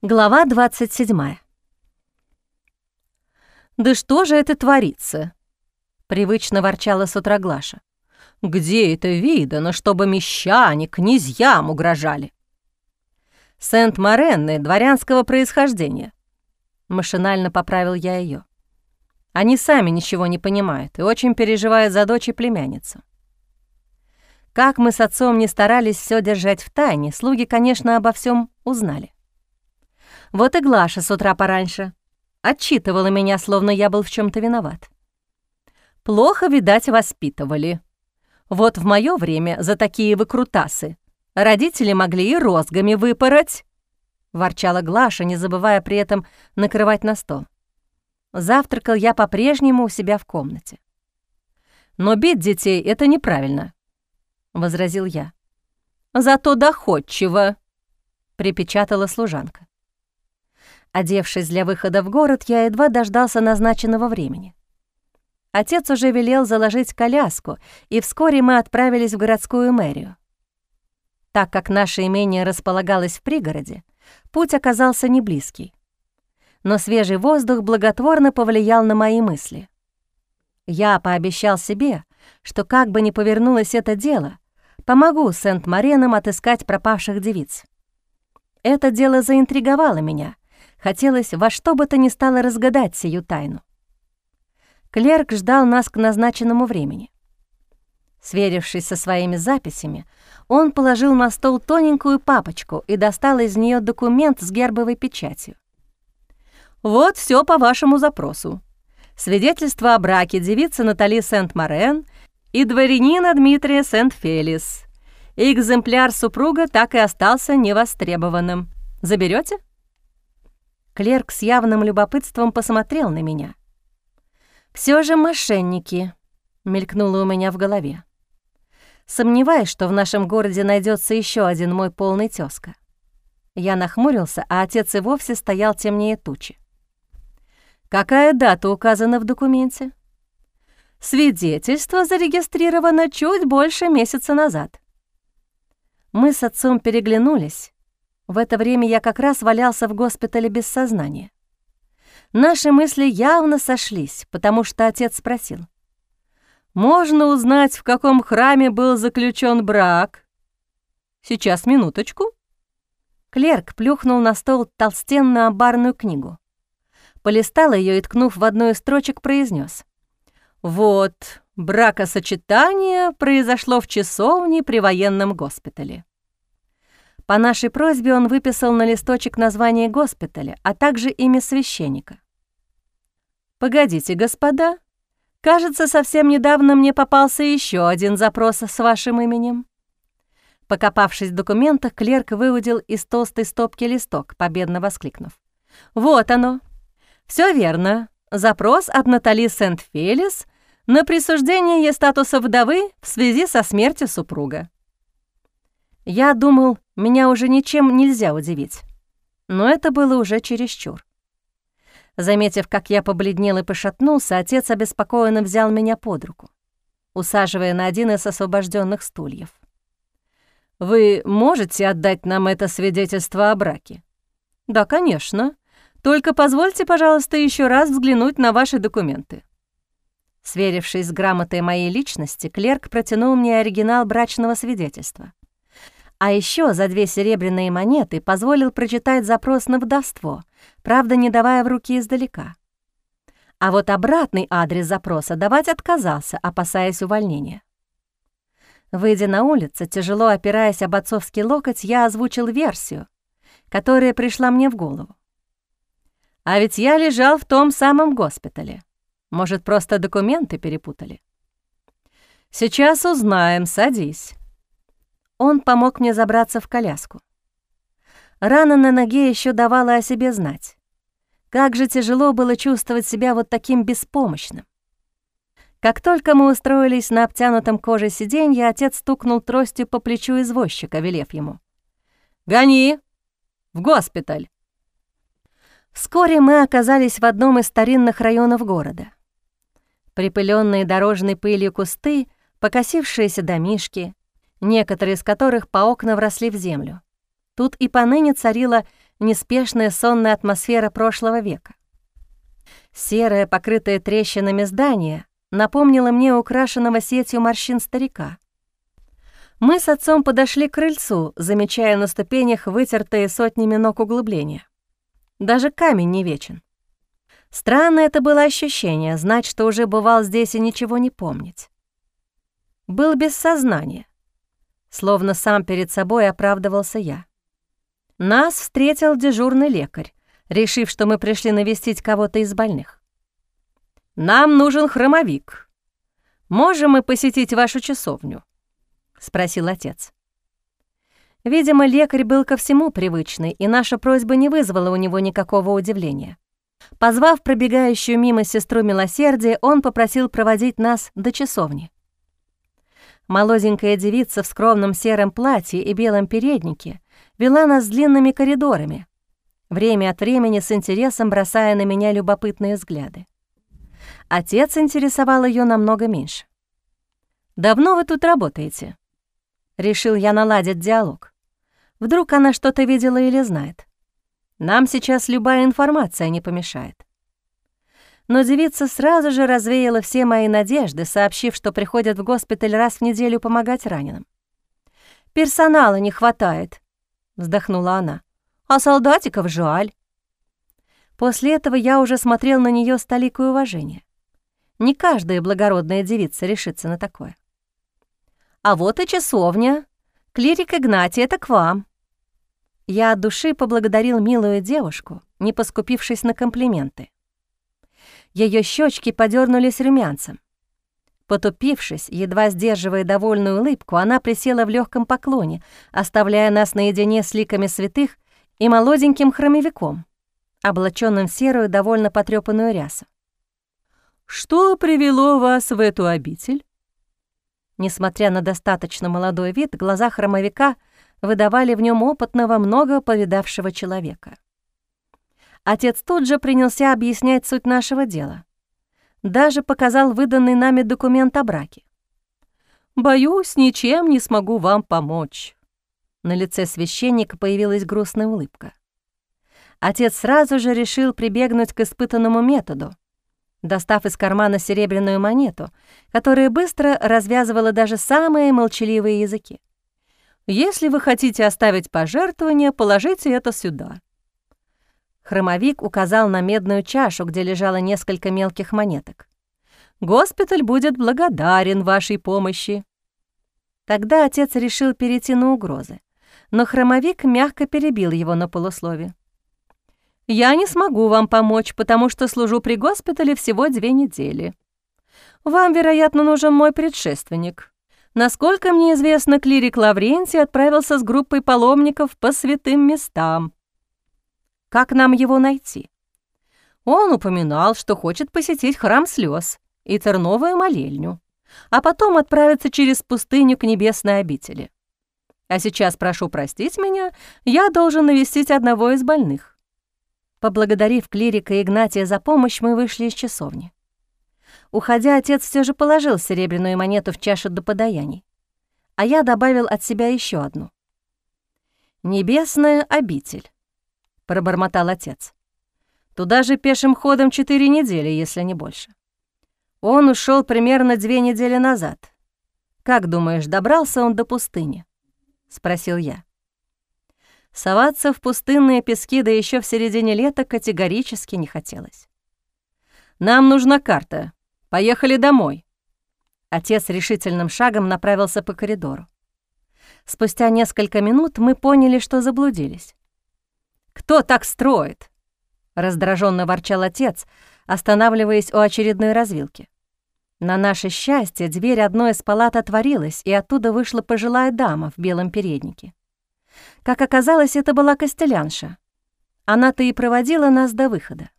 Глава 27. «Да что же это творится?» — привычно ворчала с утра Глаша. «Где это видано, чтобы мещане князьям угрожали?» «Сент-Моренны дворянского происхождения», — машинально поправил я ее. «Они сами ничего не понимают и очень переживают за дочь и племянницу. Как мы с отцом не старались все держать в тайне, слуги, конечно, обо всем узнали. Вот и Глаша с утра пораньше. Отчитывала меня, словно я был в чем то виноват. Плохо, видать, воспитывали. Вот в мое время за такие выкрутасы родители могли и розгами выпороть, — ворчала Глаша, не забывая при этом накрывать на стол. Завтракал я по-прежнему у себя в комнате. «Но бить детей — это неправильно», — возразил я. «Зато доходчиво», — припечатала служанка. Одевшись для выхода в город, я едва дождался назначенного времени. Отец уже велел заложить коляску, и вскоре мы отправились в городскую мэрию. Так как наше имение располагалось в пригороде, путь оказался не близкий. Но свежий воздух благотворно повлиял на мои мысли. Я пообещал себе, что как бы ни повернулось это дело, помогу Сент-Маренам отыскать пропавших девиц. Это дело заинтриговало меня, Хотелось во что бы то ни стало разгадать сию тайну. Клерк ждал нас к назначенному времени. Сверившись со своими записями, он положил на стол тоненькую папочку и достал из нее документ с гербовой печатью. «Вот все по вашему запросу. Свидетельство о браке девицы Натали Сент-Морен и дворянина Дмитрия Сент-Фелис. Экземпляр супруга так и остался невостребованным. Заберете? Клерк с явным любопытством посмотрел на меня. Все же мошенники», — мелькнуло у меня в голове. Сомневаюсь, что в нашем городе найдется еще один мой полный тезка. Я нахмурился, а отец и вовсе стоял темнее тучи. «Какая дата указана в документе?» «Свидетельство зарегистрировано чуть больше месяца назад». Мы с отцом переглянулись, в это время я как раз валялся в госпитале без сознания. Наши мысли явно сошлись, потому что отец спросил. «Можно узнать, в каком храме был заключен брак?» «Сейчас, минуточку». Клерк плюхнул на стол толстенную амбарную книгу. Полистал ее и, ткнув в одну из строчек, произнес: «Вот, бракосочетание произошло в часовне при военном госпитале». По нашей просьбе он выписал на листочек название госпиталя, а также имя священника. «Погодите, господа, кажется, совсем недавно мне попался еще один запрос с вашим именем». Покопавшись в документах, клерк выудил из толстой стопки листок, победно воскликнув. «Вот оно! Все верно. Запрос от Натали Сент-Фелис на присуждение ей статуса вдовы в связи со смертью супруга. Я думал, меня уже ничем нельзя удивить. Но это было уже чересчур. Заметив, как я побледнел и пошатнулся, отец обеспокоенно взял меня под руку, усаживая на один из освобожденных стульев. «Вы можете отдать нам это свидетельство о браке?» «Да, конечно. Только позвольте, пожалуйста, еще раз взглянуть на ваши документы». Сверившись с грамотой моей личности, клерк протянул мне оригинал брачного свидетельства. А еще за две серебряные монеты позволил прочитать запрос на вдовство, правда, не давая в руки издалека. А вот обратный адрес запроса давать отказался, опасаясь увольнения. Выйдя на улицу, тяжело опираясь об отцовский локоть, я озвучил версию, которая пришла мне в голову. А ведь я лежал в том самом госпитале. Может, просто документы перепутали? Сейчас узнаем, садись. Он помог мне забраться в коляску. Рана на ноге еще давала о себе знать. Как же тяжело было чувствовать себя вот таким беспомощным. Как только мы устроились на обтянутом коже сиденье, отец стукнул тростью по плечу извозчика, велев ему. «Гони! В госпиталь!» Вскоре мы оказались в одном из старинных районов города. Припыленные дорожной пылью кусты, покосившиеся домишки, некоторые из которых по окна вросли в землю. Тут и поныне царила неспешная сонная атмосфера прошлого века. Серое, покрытое трещинами здание напомнило мне украшенного сетью морщин старика. Мы с отцом подошли к крыльцу, замечая на ступенях вытертые сотнями ног углубления. Даже камень не вечен. Странное это было ощущение, знать, что уже бывал здесь и ничего не помнить. Был без сознания. Словно сам перед собой оправдывался я. Нас встретил дежурный лекарь, решив, что мы пришли навестить кого-то из больных. «Нам нужен хромовик. Можем мы посетить вашу часовню?» — спросил отец. Видимо, лекарь был ко всему привычный, и наша просьба не вызвала у него никакого удивления. Позвав пробегающую мимо сестру милосердия, он попросил проводить нас до часовни. Молоденькая девица в скромном сером платье и белом переднике вела нас длинными коридорами, время от времени с интересом бросая на меня любопытные взгляды. Отец интересовал ее намного меньше. «Давно вы тут работаете?» Решил я наладить диалог. Вдруг она что-то видела или знает. Нам сейчас любая информация не помешает. Но девица сразу же развеяла все мои надежды, сообщив, что приходят в госпиталь раз в неделю помогать раненым. «Персонала не хватает», — вздохнула она. «А солдатиков жаль». После этого я уже смотрел на нее с толикой уважения. Не каждая благородная девица решится на такое. «А вот и часовня. Клирик Игнатий, это к вам», я от души поблагодарил милую девушку, не поскупившись на комплименты. Ее щечки подернулись румянцем. Потупившись, едва сдерживая довольную улыбку, она присела в легком поклоне, оставляя нас наедине с ликами святых и молоденьким хромовиком, облаченным в серую, довольно потрепанную рясу. «Что привело вас в эту обитель?» Несмотря на достаточно молодой вид, глаза хромовика — выдавали в нем опытного, много повидавшего человека. Отец тут же принялся объяснять суть нашего дела. Даже показал выданный нами документ о браке. «Боюсь, ничем не смогу вам помочь». На лице священника появилась грустная улыбка. Отец сразу же решил прибегнуть к испытанному методу, достав из кармана серебряную монету, которая быстро развязывала даже самые молчаливые языки. Если вы хотите оставить пожертвование, положите это сюда». Хромовик указал на медную чашу, где лежало несколько мелких монеток. «Госпиталь будет благодарен вашей помощи». Тогда отец решил перейти на угрозы, но хромовик мягко перебил его на полуслове. «Я не смогу вам помочь, потому что служу при госпитале всего две недели. Вам, вероятно, нужен мой предшественник. Насколько мне известно, клирик Лаврентий отправился с группой паломников по святым местам. Как нам его найти? Он упоминал, что хочет посетить храм слез и терновую молельню, а потом отправиться через пустыню к небесной обители. А сейчас, прошу простить меня, я должен навестить одного из больных. Поблагодарив клирика Игнатия за помощь, мы вышли из часовни. Уходя, отец все же положил серебряную монету в чашу до подаяний, а я добавил от себя еще одну. «Небесная обитель», — пробормотал отец. «Туда же пешим ходом четыре недели, если не больше. Он ушел примерно две недели назад. Как думаешь, добрался он до пустыни?» — спросил я. Соваться в пустынные пески, да еще в середине лета, категорически не хотелось. «Нам нужна карта», Поехали домой». Отец решительным шагом направился по коридору. Спустя несколько минут мы поняли, что заблудились. «Кто так строит?» — раздраженно ворчал отец, останавливаясь у очередной развилки. На наше счастье дверь одной из палат отворилась, и оттуда вышла пожилая дама в белом переднике. Как оказалось, это была Костелянша. Она-то и проводила нас до выхода.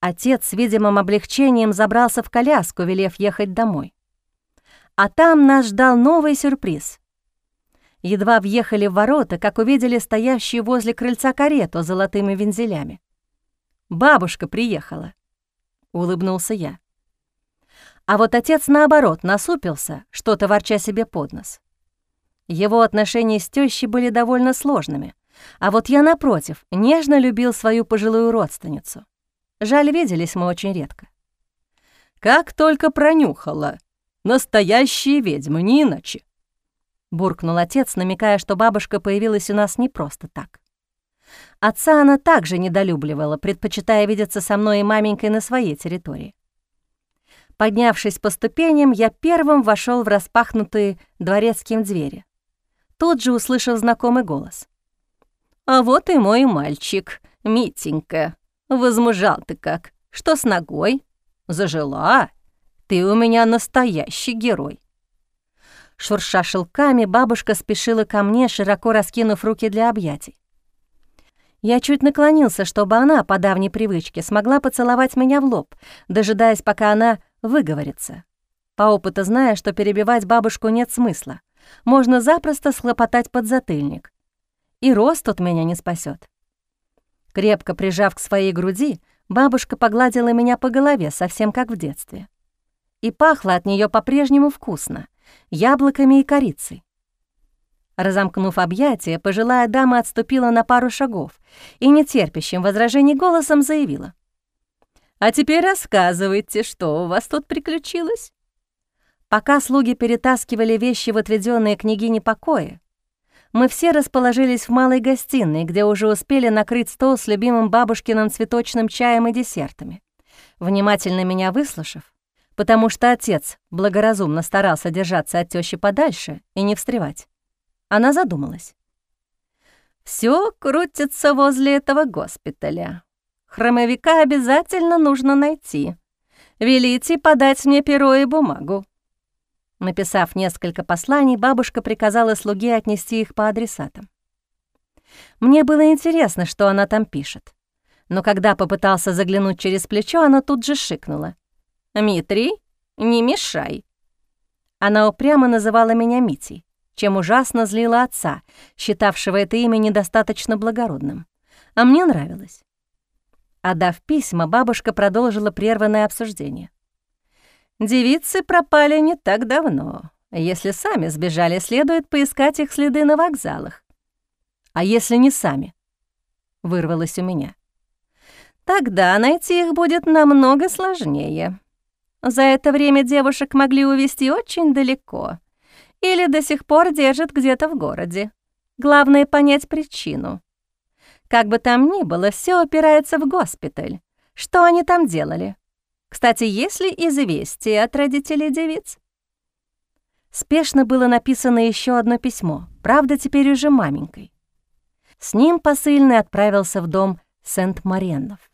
Отец с видимым облегчением забрался в коляску, велев ехать домой. А там нас ждал новый сюрприз. Едва въехали в ворота, как увидели стоящую возле крыльца карету с золотыми вензелями. «Бабушка приехала», — улыбнулся я. А вот отец, наоборот, насупился, что-то ворча себе под нос. Его отношения с тещей были довольно сложными, А вот я, напротив, нежно любил свою пожилую родственницу. Жаль, виделись мы очень редко. «Как только пронюхала. Настоящие ведьмы, не иначе», — буркнул отец, намекая, что бабушка появилась у нас не просто так. Отца она также недолюбливала, предпочитая видеться со мной и маменькой на своей территории. Поднявшись по ступеням, я первым вошел в распахнутые дворецким двери. Тут же услышал знакомый голос. «А вот и мой мальчик, Митенька. Возмужал ты как. Что с ногой? Зажила? Ты у меня настоящий герой». Шурша шелками, бабушка спешила ко мне, широко раскинув руки для объятий. Я чуть наклонился, чтобы она, по давней привычке, смогла поцеловать меня в лоб, дожидаясь, пока она выговорится. По опыту зная, что перебивать бабушку нет смысла. Можно запросто схлопотать подзатыльник. И рост тут меня не спасет. Крепко прижав к своей груди, бабушка погладила меня по голове, совсем как в детстве. И пахло от нее по-прежнему вкусно, яблоками и корицей. Разомкнув объятия, пожилая дама отступила на пару шагов и нетерпящим возражений голосом заявила. А теперь рассказывайте, что у вас тут приключилось?» Пока слуги перетаскивали вещи в отведенные княгине покои, мы все расположились в малой гостиной, где уже успели накрыть стол с любимым бабушкиным цветочным чаем и десертами. Внимательно меня выслушав, потому что отец благоразумно старался держаться от тещи подальше и не встревать, она задумалась. Все крутится возле этого госпиталя. Хромовика обязательно нужно найти. Велите подать мне перо и бумагу». Написав несколько посланий, бабушка приказала слуге отнести их по адресатам. Мне было интересно, что она там пишет. Но когда попытался заглянуть через плечо, она тут же шикнула. «Митрий, не мешай». Она упрямо называла меня Митей, чем ужасно злила отца, считавшего это имя недостаточно благородным. А мне нравилось. Отдав письма, бабушка продолжила прерванное обсуждение. «Девицы пропали не так давно. Если сами сбежали, следует поискать их следы на вокзалах. А если не сами?» — вырвалось у меня. «Тогда найти их будет намного сложнее. За это время девушек могли увезти очень далеко или до сих пор держат где-то в городе. Главное — понять причину. Как бы там ни было, все опирается в госпиталь. Что они там делали? Кстати, есть ли известие от родителей девиц? Спешно было написано еще одно письмо, правда, теперь уже маменькой. С ним посыльный отправился в дом Сент-Мареннов.